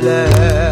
سلام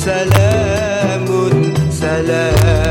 سلام سلام.